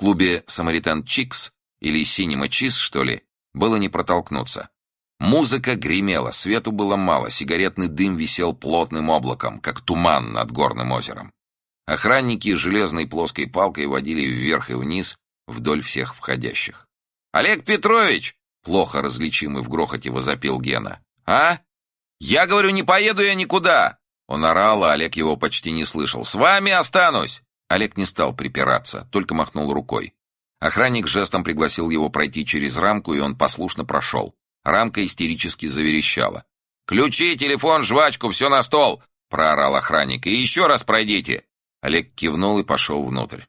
клубе «Самаритан Чикс» или «Синема Чиз», что ли, было не протолкнуться. Музыка гремела, свету было мало, сигаретный дым висел плотным облаком, как туман над горным озером. Охранники железной плоской палкой водили вверх и вниз вдоль всех входящих. «Олег Петрович!» — плохо различимый в грохоте возопил Гена. «А? Я говорю, не поеду я никуда!» Он орал, а Олег его почти не слышал. «С вами останусь!» Олег не стал припираться, только махнул рукой. Охранник жестом пригласил его пройти через рамку, и он послушно прошел. Рамка истерически заверещала. «Ключи, телефон, жвачку, все на стол!» — проорал охранник. «И еще раз пройдите!» Олег кивнул и пошел внутрь.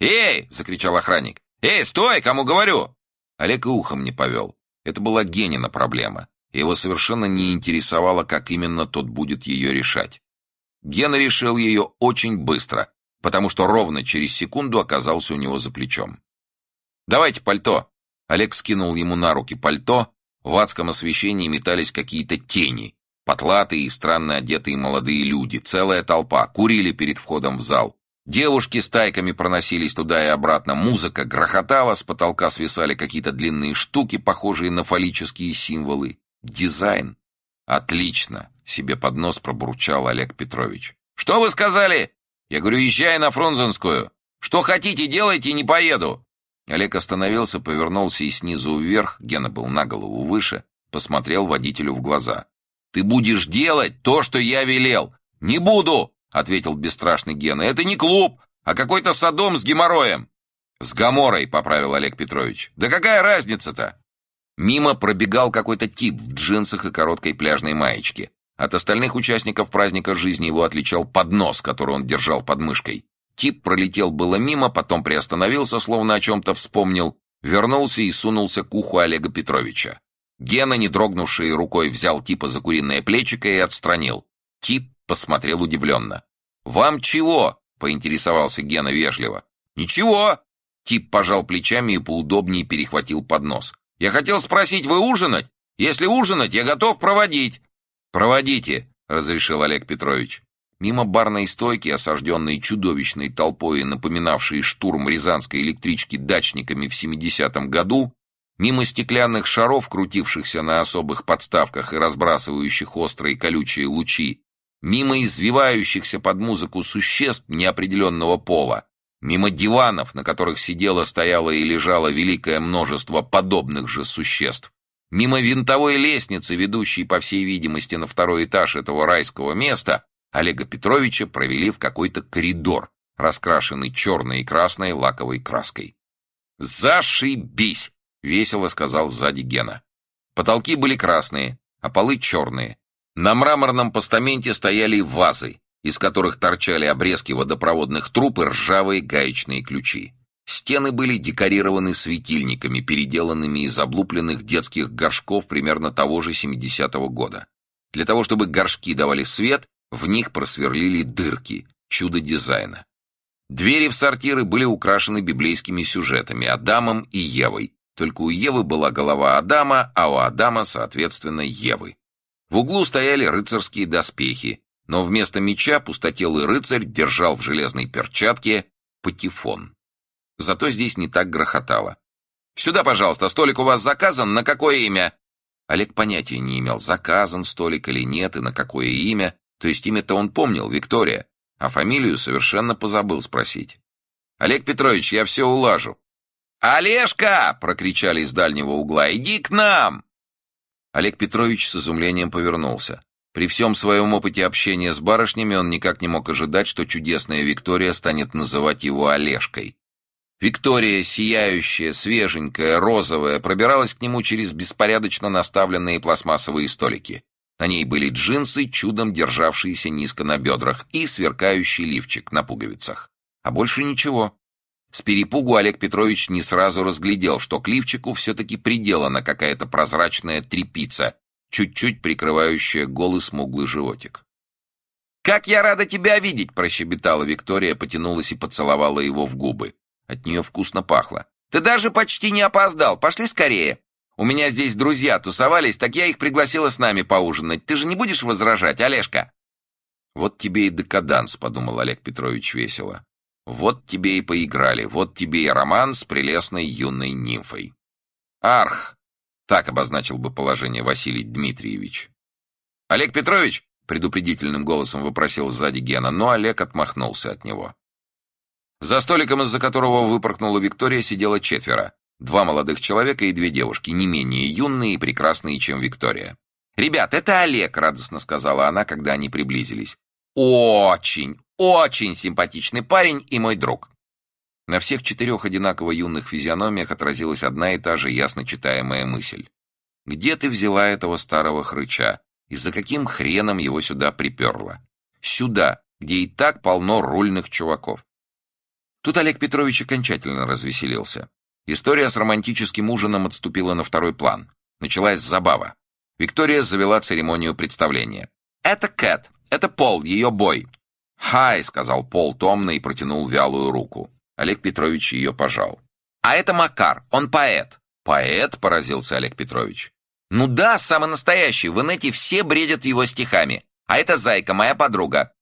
«Эй!» — закричал охранник. «Эй, стой, кому говорю!» Олег и ухом не повел. Это была Генина проблема. Его совершенно не интересовало, как именно тот будет ее решать. Гена решил ее очень быстро, потому что ровно через секунду оказался у него за плечом. «Давайте пальто!» Олег скинул ему на руки пальто, в адском освещении метались какие-то тени, потлатые и странно одетые молодые люди, целая толпа, курили перед входом в зал. Девушки с тайками проносились туда и обратно, музыка грохотала, с потолка свисали какие-то длинные штуки, похожие на фаллические символы. Дизайн. Отлично, себе под нос пробурчал Олег Петрович. Что вы сказали? Я говорю, езжай на Фрунзенскую. Что хотите, делайте, не поеду. Олег остановился, повернулся и снизу вверх, Гена был на голову выше, посмотрел водителю в глаза. «Ты будешь делать то, что я велел!» «Не буду!» — ответил бесстрашный Гена. «Это не клуб, а какой-то садом с геморроем!» «С гаморой», — поправил Олег Петрович. «Да какая разница-то?» Мимо пробегал какой-то тип в джинсах и короткой пляжной маечке. От остальных участников праздника жизни его отличал поднос, который он держал под мышкой. Тип пролетел было мимо, потом приостановился, словно о чем-то вспомнил, вернулся и сунулся к уху Олега Петровича. Гена, не дрогнувший рукой, взял типа за куриное плечико и отстранил. Тип посмотрел удивленно. «Вам чего?» — поинтересовался Гена вежливо. «Ничего!» Тип пожал плечами и поудобнее перехватил поднос. «Я хотел спросить, вы ужинать? Если ужинать, я готов проводить». «Проводите», — разрешил Олег Петрович. Мимо барной стойки, осажденной чудовищной толпой, напоминавшей штурм рязанской электрички дачниками в 70-м году, мимо стеклянных шаров, крутившихся на особых подставках и разбрасывающих острые колючие лучи, мимо извивающихся под музыку существ неопределенного пола, мимо диванов, на которых сидело, стояло и лежало великое множество подобных же существ, мимо винтовой лестницы, ведущей, по всей видимости, на второй этаж этого райского места, Олега Петровича провели в какой-то коридор, раскрашенный черной и красной лаковой краской. «Зашибись!» — весело сказал сзади Гена. Потолки были красные, а полы черные. На мраморном постаменте стояли вазы, из которых торчали обрезки водопроводных труб и ржавые гаечные ключи. Стены были декорированы светильниками, переделанными из облупленных детских горшков примерно того же 70-го года. Для того, чтобы горшки давали свет, в них просверлили дырки, чудо дизайна. Двери в сортиры были украшены библейскими сюжетами Адамом и Евой. Только у Евы была голова Адама, а у Адама, соответственно, Евы. В углу стояли рыцарские доспехи, но вместо меча пустотелый рыцарь держал в железной перчатке патефон. Зато здесь не так грохотало. «Сюда, пожалуйста, столик у вас заказан, на какое имя?» Олег понятия не имел, заказан столик или нет и на какое имя, то есть имя-то он помнил, Виктория, а фамилию совершенно позабыл спросить. «Олег Петрович, я все улажу». «Олежка!» — прокричали из дальнего угла. «Иди к нам!» Олег Петрович с изумлением повернулся. При всем своем опыте общения с барышнями он никак не мог ожидать, что чудесная Виктория станет называть его Олежкой. Виктория, сияющая, свеженькая, розовая, пробиралась к нему через беспорядочно наставленные пластмассовые столики. На ней были джинсы, чудом державшиеся низко на бедрах, и сверкающий лифчик на пуговицах. А больше ничего. С перепугу Олег Петрович не сразу разглядел, что к лифчику все-таки приделана какая-то прозрачная трепица, чуть-чуть прикрывающая голый смуглый животик. «Как я рада тебя видеть!» — прощебетала Виктория, потянулась и поцеловала его в губы. От нее вкусно пахло. «Ты даже почти не опоздал. Пошли скорее!» У меня здесь друзья тусовались, так я их пригласила с нами поужинать. Ты же не будешь возражать, Олежка?» «Вот тебе и декаданс», — подумал Олег Петрович весело. Вот тебе и поиграли, вот тебе и роман с прелестной юной нимфой. Арх, так обозначил бы положение Василий Дмитриевич. Олег Петрович, предупредительным голосом вопросил сзади Гена, но Олег отмахнулся от него. За столиком, из-за которого выпорхнула Виктория, сидело четверо. Два молодых человека и две девушки, не менее юные и прекрасные, чем Виктория. «Ребят, это Олег», — радостно сказала она, когда они приблизились. «Очень, очень симпатичный парень и мой друг». На всех четырех одинаково юных физиономиях отразилась одна и та же ясно читаемая мысль. «Где ты взяла этого старого хрыча? И за каким хреном его сюда приперла? Сюда, где и так полно рульных чуваков». Тут Олег Петрович окончательно развеселился. История с романтическим ужином отступила на второй план. Началась забава. Виктория завела церемонию представления. «Это Кэт, это Пол, ее бой». «Хай», — сказал Пол томно и протянул вялую руку. Олег Петрович ее пожал. «А это Макар, он поэт». «Поэт?» — поразился Олег Петрович. «Ну да, самый настоящий, в инете все бредят его стихами. А это Зайка, моя подруга».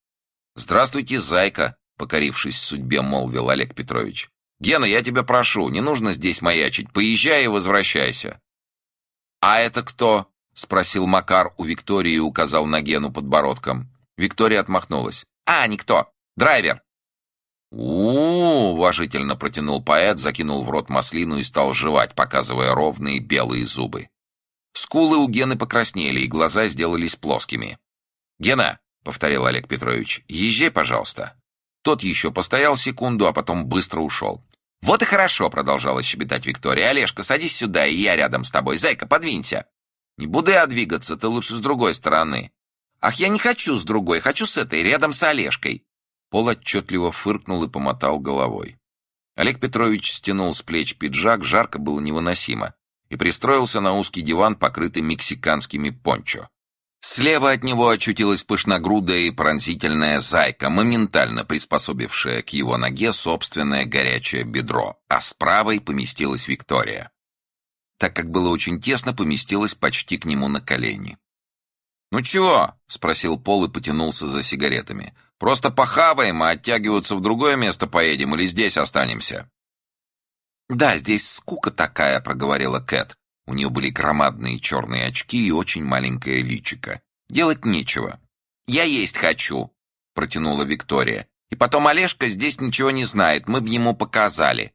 «Здравствуйте, Зайка», — покорившись судьбе, молвил Олег Петрович. «Гена, я тебя прошу, не нужно здесь маячить. Поезжай и возвращайся». «А это кто?» — спросил Макар у Виктории и указал на Гену подбородком. Виктория отмахнулась. «А, никто. Драйвер». У, уважительно протянул поэт, закинул в рот маслину и стал жевать, показывая ровные белые зубы. Скулы у Гены покраснели, и глаза сделались плоскими. «Гена», — повторил Олег Петрович, — «езжай, пожалуйста». Тот еще постоял секунду, а потом быстро ушел. «Вот и хорошо», — продолжала щебетать Виктория. «Олежка, садись сюда, и я рядом с тобой. Зайка, подвинься». «Не буду я двигаться, ты лучше с другой стороны». «Ах, я не хочу с другой, хочу с этой, рядом с Олежкой». Пол отчетливо фыркнул и помотал головой. Олег Петрович стянул с плеч пиджак, жарко было невыносимо, и пристроился на узкий диван, покрытый мексиканскими пончо. Слева от него очутилась пышногрудая и пронзительная зайка, моментально приспособившая к его ноге собственное горячее бедро, а с правой поместилась Виктория. Так как было очень тесно, поместилась почти к нему на колени. «Ну чего?» — спросил Пол и потянулся за сигаретами. «Просто похаваем, а оттягиваться в другое место поедем или здесь останемся?» «Да, здесь скука такая», — проговорила Кэт. У нее были громадные черные очки и очень маленькое личико. Делать нечего. «Я есть хочу», — протянула Виктория. «И потом Олежка здесь ничего не знает, мы бы ему показали».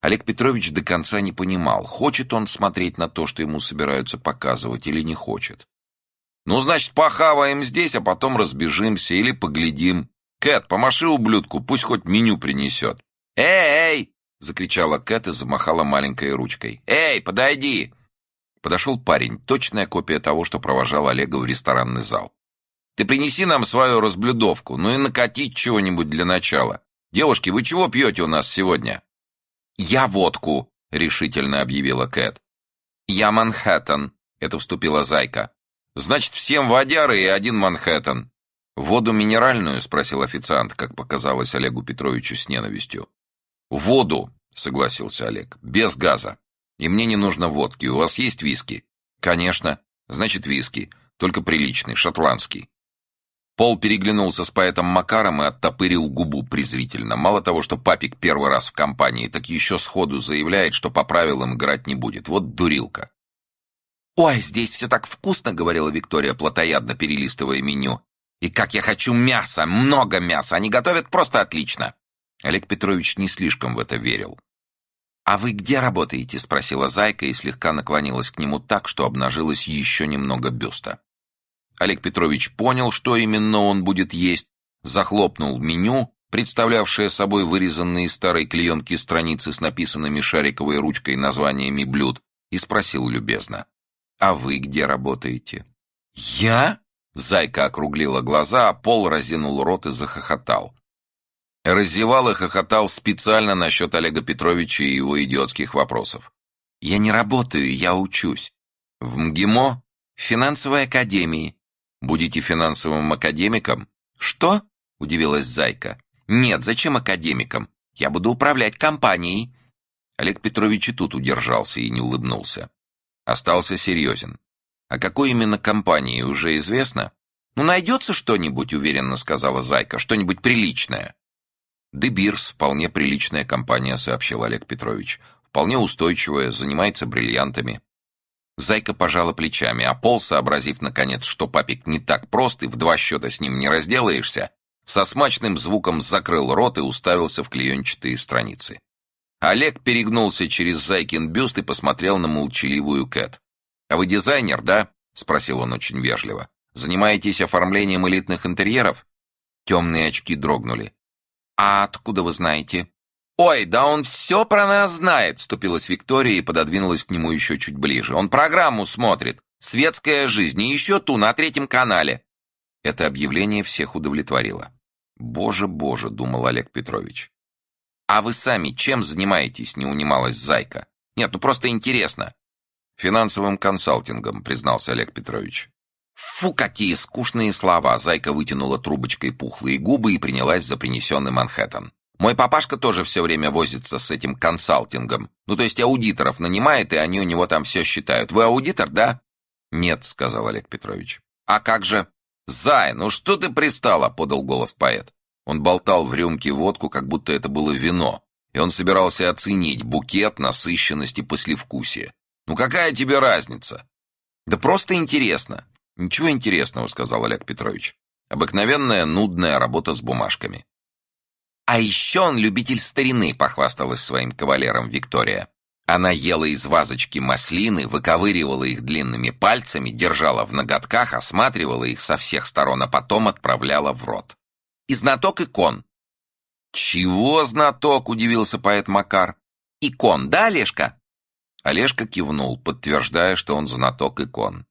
Олег Петрович до конца не понимал, хочет он смотреть на то, что ему собираются показывать, или не хочет. «Ну, значит, похаваем здесь, а потом разбежимся или поглядим. Кэт, помаши ублюдку, пусть хоть меню принесет». «Эй, эй!» — закричала Кэт и замахала маленькой ручкой. «Эй, подойди!» Подошел парень, точная копия того, что провожал Олега в ресторанный зал. «Ты принеси нам свою разблюдовку, ну и накатить чего-нибудь для начала. Девушки, вы чего пьете у нас сегодня?» «Я водку», — решительно объявила Кэт. «Я Манхэттен», — это вступила Зайка. «Значит, всем водяры и один Манхэттен». «Воду минеральную?» — спросил официант, как показалось Олегу Петровичу с ненавистью. «Воду», — согласился Олег, — «без газа. И мне не нужно водки. У вас есть виски?» «Конечно. Значит, виски. Только приличный, шотландский». Пол переглянулся с поэтом Макаром и оттопырил губу презрительно. Мало того, что папик первый раз в компании, так еще сходу заявляет, что по правилам играть не будет. Вот дурилка. «Ой, здесь все так вкусно!» — говорила Виктория, плотоядно перелистывая меню. «И как я хочу мяса! Много мяса! Они готовят просто отлично!» Олег Петрович не слишком в это верил. «А вы где работаете?» — спросила Зайка и слегка наклонилась к нему так, что обнажилось еще немного бюста. Олег Петрович понял, что именно он будет есть, захлопнул меню, представлявшее собой вырезанные старой клеенки страницы с написанными шариковой ручкой названиями блюд, и спросил любезно. «А вы где работаете?» «Я?» — Зайка округлила глаза, а Пол разинул рот и захохотал. Раздевал и хохотал специально насчет Олега Петровича и его идиотских вопросов. «Я не работаю, я учусь. В МГИМО? В финансовой академии. Будете финансовым академиком?» «Что?» — удивилась Зайка. «Нет, зачем академиком? Я буду управлять компанией». Олег Петрович и тут удержался и не улыбнулся. Остался серьезен. «О какой именно компании уже известно?» «Ну, найдется что-нибудь», — уверенно сказала Зайка, — «что-нибудь приличное». «Дебирс» — вполне приличная компания», — сообщил Олег Петрович. «Вполне устойчивая, занимается бриллиантами». Зайка пожала плечами, а Пол, сообразив, наконец, что папик не так прост и в два счета с ним не разделаешься, со смачным звуком закрыл рот и уставился в клеенчатые страницы. Олег перегнулся через Зайкин бюст и посмотрел на молчаливую Кэт. «А вы дизайнер, да?» — спросил он очень вежливо. «Занимаетесь оформлением элитных интерьеров?» Темные очки дрогнули. «А откуда вы знаете?» «Ой, да он все про нас знает!» — вступилась Виктория и пододвинулась к нему еще чуть ближе. «Он программу смотрит. Светская жизнь. И еще ту, на третьем канале». Это объявление всех удовлетворило. «Боже, боже!» — думал Олег Петрович. «А вы сами чем занимаетесь?» — не унималась Зайка. «Нет, ну просто интересно». «Финансовым консалтингом», — признался Олег Петрович. «Фу, какие скучные слова!» Зайка вытянула трубочкой пухлые губы и принялась за принесенный Манхэттен. Мой папашка тоже все время возится с этим консалтингом. Ну, то есть аудиторов нанимает, и они у него там все считают. Вы аудитор, да? Нет, сказал Олег Петрович. А как же? Зай, ну что ты пристала? Подал голос поэт. Он болтал в рюмке водку, как будто это было вино. И он собирался оценить букет, насыщенность и послевкусие. Ну какая тебе разница? Да просто интересно. Ничего интересного, сказал Олег Петрович. Обыкновенная нудная работа с бумажками. «А еще он любитель старины», — похвасталась своим кавалером Виктория. Она ела из вазочки маслины, выковыривала их длинными пальцами, держала в ноготках, осматривала их со всех сторон, а потом отправляла в рот. «И знаток икон». «Чего знаток?» — удивился поэт Макар. «Икон, да, Олежка?» Олежка кивнул, подтверждая, что он знаток икон.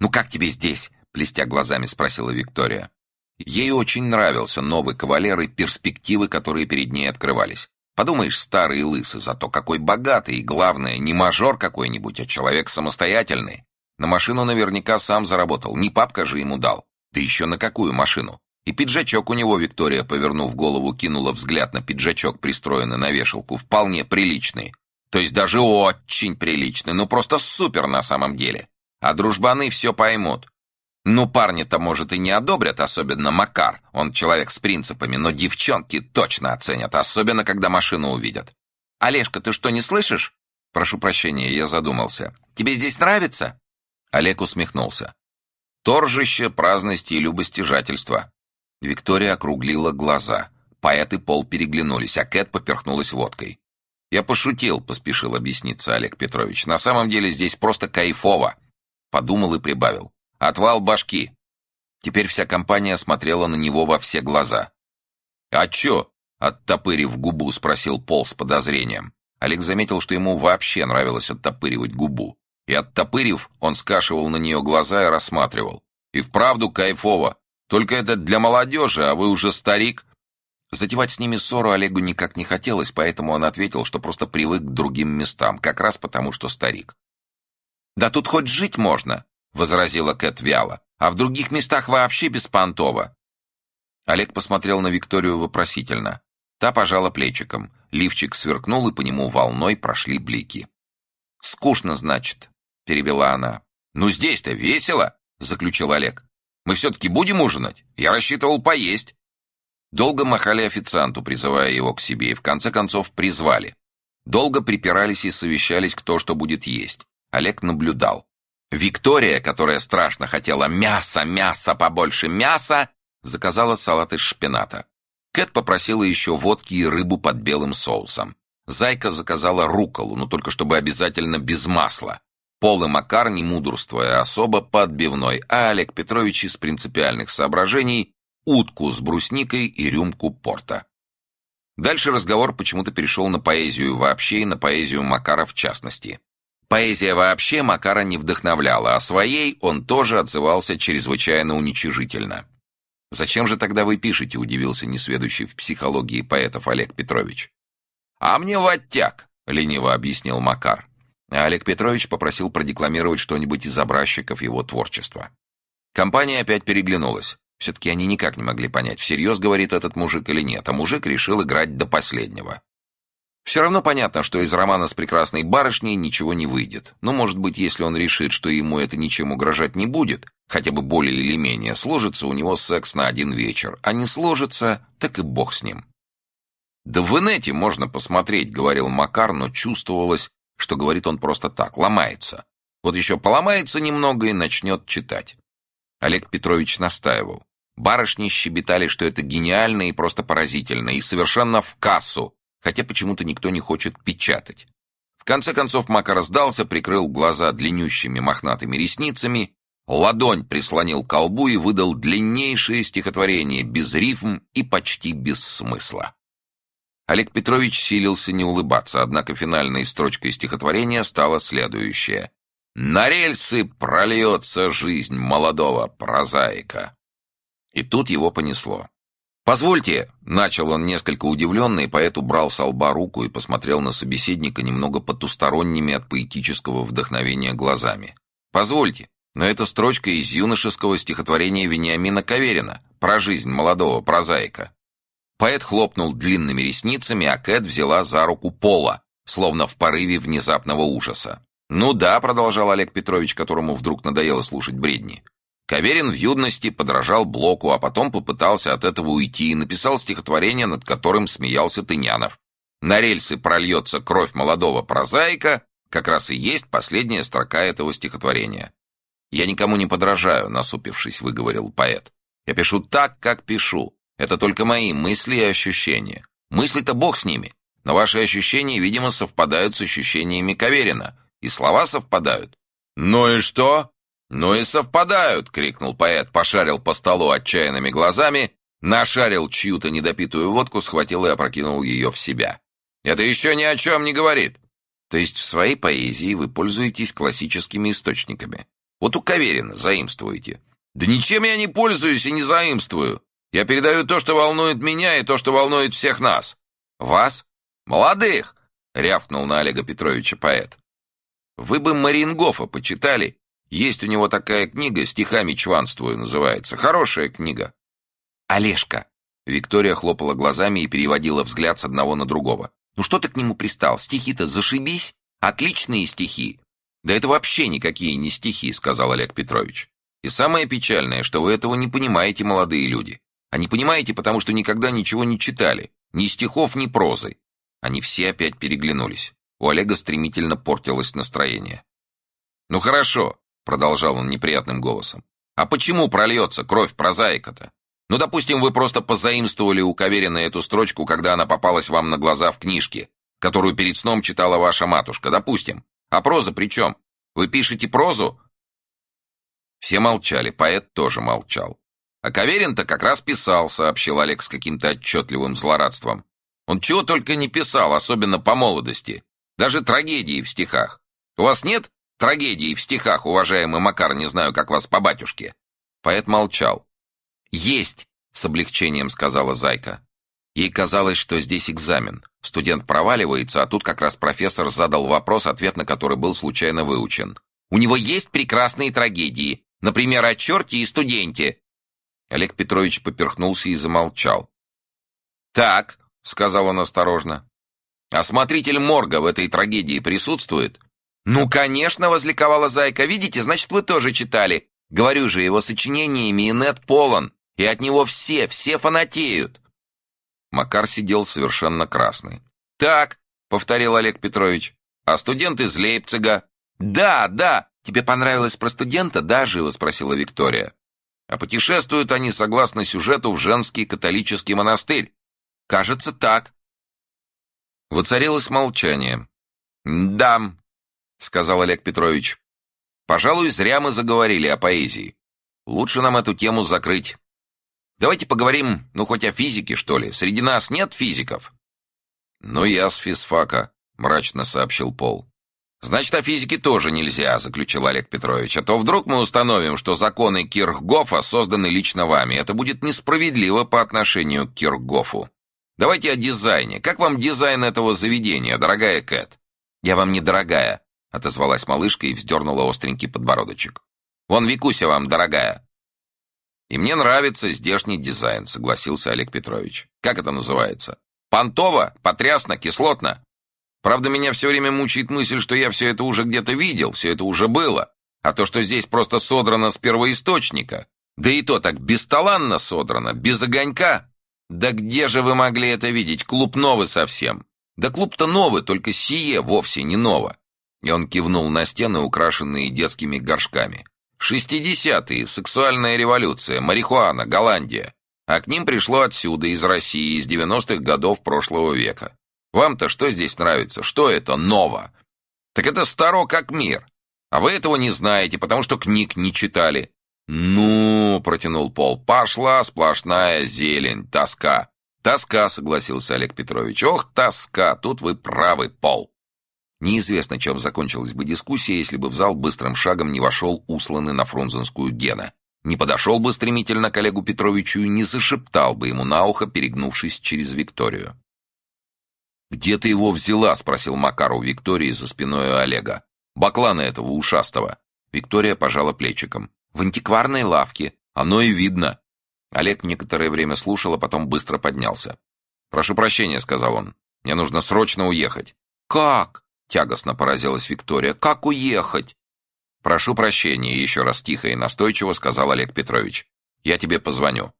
«Ну как тебе здесь?» — блестя глазами спросила Виктория. Ей очень нравился новый кавалер и перспективы, которые перед ней открывались. Подумаешь, старый и лысый, зато какой богатый, и главное, не мажор какой-нибудь, а человек самостоятельный. На машину наверняка сам заработал, не папка же ему дал. Да еще на какую машину? И пиджачок у него Виктория, повернув голову, кинула взгляд на пиджачок, пристроенный на вешалку, вполне приличный. То есть даже очень приличный, ну просто супер на самом деле. А дружбаны все поймут. Ну, парни-то, может, и не одобрят, особенно Макар. Он человек с принципами, но девчонки точно оценят, особенно когда машину увидят. «Олежка, ты что, не слышишь?» «Прошу прощения, я задумался. Тебе здесь нравится?» Олег усмехнулся. «Торжище, праздности и любостяжательства». Виктория округлила глаза. Поэт и Пол переглянулись, а Кэт поперхнулась водкой. «Я пошутил», — поспешил объясниться Олег Петрович. «На самом деле здесь просто кайфово». Подумал и прибавил. Отвал башки!» Теперь вся компания смотрела на него во все глаза. «А чё?» — оттопырив губу, спросил Пол с подозрением. Олег заметил, что ему вообще нравилось оттопыривать губу. И оттопырив, он скашивал на нее глаза и рассматривал. «И вправду кайфово. Только это для молодежи, а вы уже старик». Затевать с ними ссору Олегу никак не хотелось, поэтому он ответил, что просто привык к другим местам, как раз потому, что старик. «Да тут хоть жить можно!» возразила Кэт вяло. «А в других местах вообще беспонтово». Олег посмотрел на Викторию вопросительно. Та пожала плечиком. Лифчик сверкнул, и по нему волной прошли блики. «Скучно, значит», — перевела она. «Ну здесь-то весело», — заключил Олег. «Мы все-таки будем ужинать? Я рассчитывал поесть». Долго махали официанту, призывая его к себе, и в конце концов призвали. Долго припирались и совещались, кто что будет есть. Олег наблюдал. Виктория, которая страшно хотела мяса, мяса, побольше мяса, заказала салат из шпината. Кэт попросила еще водки и рыбу под белым соусом. Зайка заказала руколу, но только чтобы обязательно без масла. Пол и Макар, не мудрствуя особо, по отбивной, а Олег Петрович из принципиальных соображений утку с брусникой и рюмку порта. Дальше разговор почему-то перешел на поэзию вообще и на поэзию Макара в частности. Поэзия вообще Макара не вдохновляла, а своей он тоже отзывался чрезвычайно уничижительно. «Зачем же тогда вы пишете?» — удивился несведущий в психологии поэтов Олег Петрович. «А мне в оттяг», — лениво объяснил Макар. А Олег Петрович попросил продекламировать что-нибудь из образчиков его творчества. Компания опять переглянулась. Все-таки они никак не могли понять, всерьез говорит этот мужик или нет, а мужик решил играть до последнего. Все равно понятно, что из романа с прекрасной барышней ничего не выйдет. Но, может быть, если он решит, что ему это ничем угрожать не будет, хотя бы более или менее, сложится у него секс на один вечер, а не сложится, так и бог с ним. «Да в инете можно посмотреть», — говорил Макар, но чувствовалось, что говорит он просто так, ломается. Вот еще поломается немного и начнет читать. Олег Петрович настаивал. Барышни щебетали, что это гениально и просто поразительно, и совершенно в кассу, хотя почему-то никто не хочет печатать. В конце концов Макар сдался, прикрыл глаза длиннющими мохнатыми ресницами, ладонь прислонил к колбу и выдал длиннейшее стихотворение, без рифм и почти без смысла. Олег Петрович силился не улыбаться, однако финальной строчкой стихотворения стала следующая. «На рельсы прольется жизнь молодого прозаика». И тут его понесло. «Позвольте», — начал он несколько удивленный, поэт убрал с лба руку и посмотрел на собеседника немного потусторонними от поэтического вдохновения глазами. «Позвольте, но это строчка из юношеского стихотворения Вениамина Каверина про жизнь молодого прозаика. Поэт хлопнул длинными ресницами, а Кэт взяла за руку Пола, словно в порыве внезапного ужаса. «Ну да», — продолжал Олег Петрович, которому вдруг надоело слушать бредни. Каверин в юности подражал Блоку, а потом попытался от этого уйти и написал стихотворение, над которым смеялся Тынянов. «На рельсы прольется кровь молодого прозаика» как раз и есть последняя строка этого стихотворения. «Я никому не подражаю», — насупившись, выговорил поэт. «Я пишу так, как пишу, это только мои мысли и ощущения. Мысли-то бог с ними. Но ваши ощущения, видимо, совпадают с ощущениями Каверина. И слова совпадают. «Ну и что?» «Ну и совпадают!» — крикнул поэт, пошарил по столу отчаянными глазами, нашарил чью-то недопитую водку, схватил и опрокинул ее в себя. «Это еще ни о чем не говорит!» То есть в своей поэзии вы пользуетесь классическими источниками. Вот у Каверина заимствуете. Да ничем я не пользуюсь и не заимствую. Я передаю то, что волнует меня, и то, что волнует всех нас. Вас? Молодых!» — рявкнул на Олега Петровича поэт. «Вы бы Марингофа почитали. Есть у него такая книга, стихами чванствую называется. Хорошая книга». «Олежка!» — Виктория хлопала глазами и переводила взгляд с одного на другого. «Ну что ты к нему пристал? Стихи-то зашибись! Отличные стихи!» «Да это вообще никакие не стихи», — сказал Олег Петрович. «И самое печальное, что вы этого не понимаете, молодые люди. А не понимаете, потому что никогда ничего не читали. Ни стихов, ни прозы. Они все опять переглянулись. У Олега стремительно портилось настроение. «Ну хорошо», — продолжал он неприятным голосом. «А почему прольется кровь прозаика-то? Ну, допустим, вы просто позаимствовали у Каверина эту строчку, когда она попалась вам на глаза в книжке, которую перед сном читала ваша матушка, допустим. А проза при чем? Вы пишете прозу?» Все молчали, поэт тоже молчал. А Каверин-то как раз писал, сообщил Олег с каким-то отчетливым злорадством. Он чего только не писал, особенно по молодости. Даже трагедии в стихах. У вас нет трагедии в стихах, уважаемый Макар, не знаю, как вас по батюшке?» Поэт молчал. «Есть!» — с облегчением сказала Зайка. Ей казалось, что здесь экзамен. Студент проваливается, а тут как раз профессор задал вопрос, ответ на который был случайно выучен. «У него есть прекрасные трагедии, например, о черте и студенте, Олег Петрович поперхнулся и замолчал. «Так», — сказал он осторожно, — «осмотритель морга в этой трагедии присутствует?» «Ну, конечно!» — возликовала Зайка. «Видите, значит, вы тоже читали. Говорю же, его сочинениями инет полон, и от него все, все фанатеют». Макар сидел совершенно красный. «Так», — повторил Олег Петрович, — «а студент из Лейпцига?» «Да, да! Тебе понравилось про студента, да?» — живо спросила Виктория. А путешествуют они, согласно сюжету, в женский католический монастырь. Кажется, так. Воцарилось молчание. «Да», — сказал Олег Петрович. «Пожалуй, зря мы заговорили о поэзии. Лучше нам эту тему закрыть. Давайте поговорим, ну, хоть о физике, что ли. Среди нас нет физиков?» «Ну, я с физфака», — мрачно сообщил Пол. «Значит, о физике тоже нельзя», — заключил Олег Петрович. «А то вдруг мы установим, что законы Кирхгофа созданы лично вами. Это будет несправедливо по отношению к Кирхгофу. Давайте о дизайне. Как вам дизайн этого заведения, дорогая Кэт?» «Я вам не дорогая», — отозвалась малышка и вздернула остренький подбородочек. «Вон Викуся вам дорогая». «И мне нравится здешний дизайн», — согласился Олег Петрович. «Как это называется? Понтово? Потрясно? Кислотно?» Правда, меня все время мучает мысль, что я все это уже где-то видел, все это уже было. А то, что здесь просто содрано с первоисточника, да и то так бесталанно содрано, без огонька. «Да где же вы могли это видеть? Клуб новый совсем!» «Да клуб-то новый, только сие вовсе не ново!» И он кивнул на стены, украшенные детскими горшками. «Шестидесятые, сексуальная революция, марихуана, Голландия. А к ним пришло отсюда, из России, из девяностых годов прошлого века. Вам-то что здесь нравится? Что это ново? Так это старо как мир. А вы этого не знаете, потому что книг не читали. «Ну, — протянул Пол, — пошла сплошная зелень, тоска». «Тоска», — согласился Олег Петрович. «Ох, тоска! Тут вы правы, Пол». Неизвестно, чем закончилась бы дискуссия, если бы в зал быстрым шагом не вошел усланный на Фрунзенскую Гена. Не подошел бы стремительно к Олегу Петровичу и не зашептал бы ему на ухо, перегнувшись через Викторию. «Где ты его взяла?» — спросил Макар у Виктории за спиной Олега. «Баклана этого ушастого». Виктория пожала плечиком. В антикварной лавке. Оно и видно. Олег некоторое время слушал, а потом быстро поднялся. «Прошу прощения», — сказал он. «Мне нужно срочно уехать». «Как?» — тягостно поразилась Виктория. «Как уехать?» «Прошу прощения», — еще раз тихо и настойчиво сказал Олег Петрович. «Я тебе позвоню».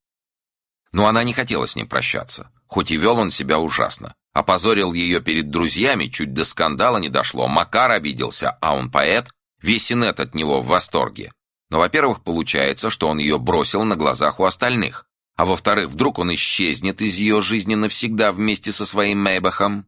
Но она не хотела с ним прощаться. Хоть и вел он себя ужасно. Опозорил ее перед друзьями, чуть до скандала не дошло. Макар обиделся, а он поэт. Весь инет от него в восторге. Но, во-первых, получается, что он ее бросил на глазах у остальных. А во-вторых, вдруг он исчезнет из ее жизни навсегда вместе со своим Мэйбахом.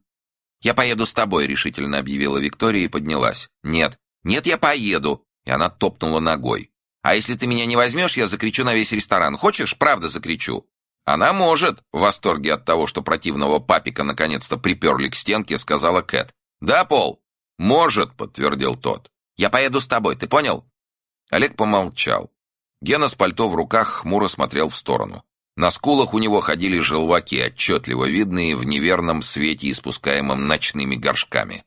«Я поеду с тобой», — решительно объявила Виктория и поднялась. «Нет, нет, я поеду». И она топнула ногой. «А если ты меня не возьмешь, я закричу на весь ресторан. Хочешь? Правда закричу». «Она может», — в восторге от того, что противного папика наконец-то приперли к стенке, сказала Кэт. «Да, Пол?» «Может», — подтвердил тот. «Я поеду с тобой, ты понял?» Олег помолчал. Гена с пальто в руках хмуро смотрел в сторону. На скулах у него ходили желваки, отчетливо видные в неверном свете, испускаемом ночными горшками.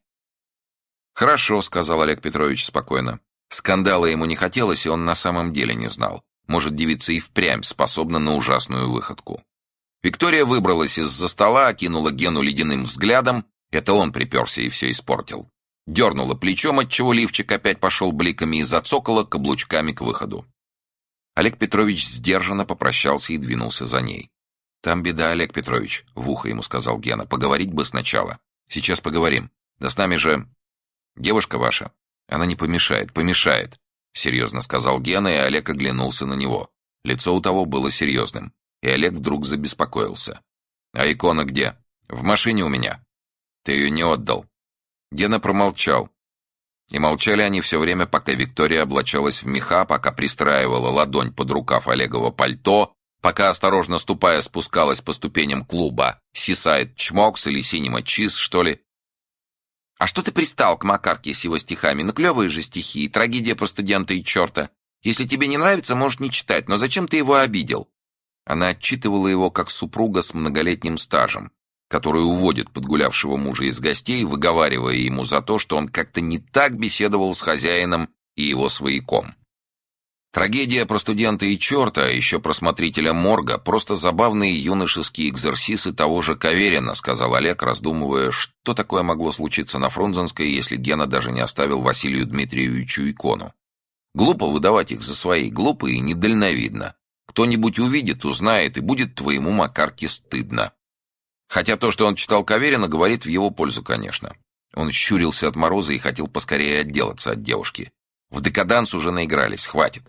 «Хорошо», — сказал Олег Петрович спокойно. Скандала ему не хотелось, и он на самом деле не знал. Может, девица и впрямь способна на ужасную выходку. Виктория выбралась из-за стола, окинула Гену ледяным взглядом. Это он приперся и все испортил дернула плечом, отчего лифчик опять пошел бликами и зацокала каблучками к выходу. Олег Петрович сдержанно попрощался и двинулся за ней. «Там беда, Олег Петрович», — в ухо ему сказал Гена. «Поговорить бы сначала. Сейчас поговорим. Да с нами же... Девушка ваша. Она не помешает, помешает», — серьезно сказал Гена, и Олег оглянулся на него. Лицо у того было серьезным, и Олег вдруг забеспокоился. «А икона где?» «В машине у меня». «Ты ее не отдал», Гена промолчал. И молчали они все время, пока Виктория облачалась в меха, пока пристраивала ладонь под рукав Олегова пальто, пока, осторожно ступая, спускалась по ступеням клуба «Сисайд Чмокс» или «Синема Чиз», что ли. «А что ты пристал к Макарке с его стихами? Ну, клевые же стихи, трагедия про студента и черта. Если тебе не нравится, можешь не читать, но зачем ты его обидел?» Она отчитывала его как супруга с многолетним стажем который уводит подгулявшего мужа из гостей, выговаривая ему за то, что он как-то не так беседовал с хозяином и его свояком. Трагедия про студента и черта, а еще про смотрителя морга, просто забавные юношеские экзерсисы того же Каверина, сказал Олег, раздумывая, что такое могло случиться на Фрунзенской, если Гена даже не оставил Василию Дмитриевичу икону. Глупо выдавать их за свои, глупо и недальновидно. Кто-нибудь увидит, узнает, и будет твоему Макарке стыдно. Хотя то, что он читал Каверина, говорит в его пользу, конечно. Он щурился от мороза и хотел поскорее отделаться от девушки. В декаданс уже наигрались, хватит.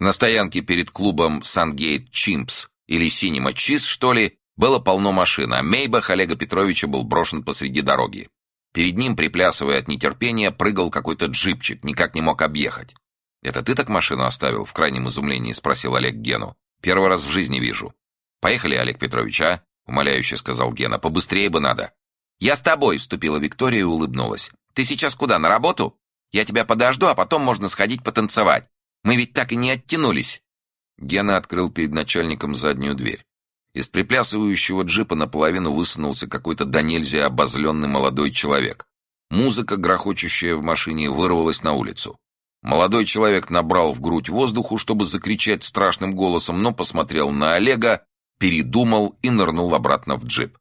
На стоянке перед клубом «Сангейт Чимпс» или «Синема Чиз», что ли, было полно машин, а Мейбах Олега Петровича был брошен посреди дороги. Перед ним, приплясывая от нетерпения, прыгал какой-то джипчик, никак не мог объехать. «Это ты так машину оставил?» — в крайнем изумлении спросил Олег Гену. «Первый раз в жизни вижу». «Поехали, Олег Петрович, а?» Умоляюще сказал Гена. «Побыстрее бы надо». «Я с тобой», — вступила Виктория и улыбнулась. «Ты сейчас куда, на работу? Я тебя подожду, а потом можно сходить потанцевать. Мы ведь так и не оттянулись». Гена открыл перед начальником заднюю дверь. Из приплясывающего джипа наполовину высунулся какой-то до нельзя обозленный молодой человек. Музыка, грохочущая в машине, вырвалась на улицу. Молодой человек набрал в грудь воздуху, чтобы закричать страшным голосом, но посмотрел на Олега передумал и нырнул обратно в джип.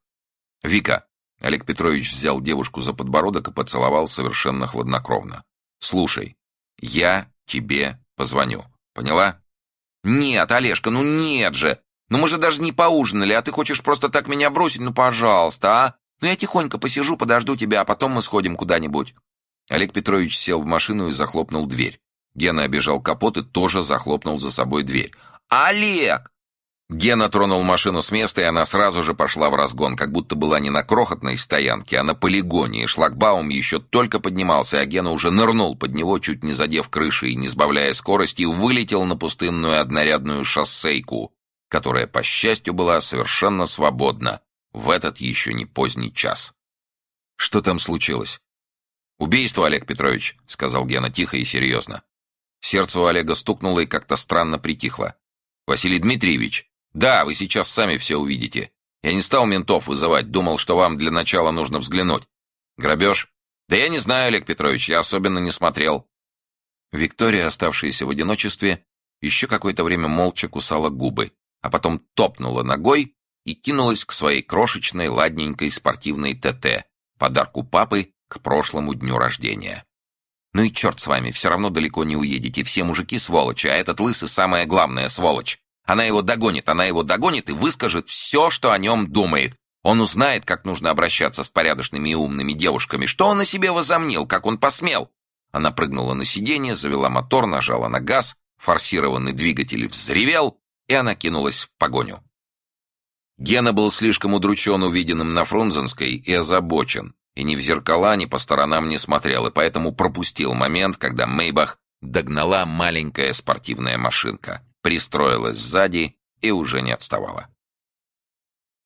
«Вика!» Олег Петрович взял девушку за подбородок и поцеловал совершенно хладнокровно. «Слушай, я тебе позвоню. Поняла?» «Нет, Олежка, ну нет же!» Ну мы же даже не поужинали, а ты хочешь просто так меня бросить? Ну, пожалуйста, а? Ну я тихонько посижу, подожду тебя, а потом мы сходим куда-нибудь». Олег Петрович сел в машину и захлопнул дверь. Гена обежал капот и тоже захлопнул за собой дверь. «Олег!» Гена тронул машину с места, и она сразу же пошла в разгон, как будто была не на крохотной стоянке, а на полигоне, и шлагбаум еще только поднимался, а Гена уже нырнул под него, чуть не задев крыши и, не сбавляя скорости, вылетел на пустынную однорядную шоссейку, которая, по счастью, была совершенно свободна в этот еще не поздний час. «Что там случилось?» «Убийство, Олег Петрович», — сказал Гена тихо и серьезно. Сердце у Олега стукнуло и как-то странно притихло. «Василий Дмитриевич, да, вы сейчас сами все увидите. Я не стал ментов вызывать, думал, что вам для начала нужно взглянуть. Грабеж? Да я не знаю, Олег Петрович, я особенно не смотрел». Виктория, оставшаяся в одиночестве, еще какое-то время молча кусала губы, а потом топнула ногой и кинулась к своей крошечной, ладненькой спортивной ТТ, подарку папы к прошлому дню рождения. «Ну и черт с вами, все равно далеко не уедете, все мужики сволочи, а этот лысый самая главная сволочь. Она его догонит, она его догонит и выскажет все, что о нем думает. Он узнает, как нужно обращаться с порядочными и умными девушками. Что он о себе возомнил, как он посмел? Она прыгнула на сиденье, завела мотор, нажала на газ, форсированный двигатель взревел, и она кинулась в погоню. Гена был слишком удручен увиденным на Фрунзенской и озабочен, и ни в зеркала, ни по сторонам не смотрел, и поэтому пропустил момент, когда Мейбах догнала маленькая спортивная машинка пристроилась сзади и уже не отставала.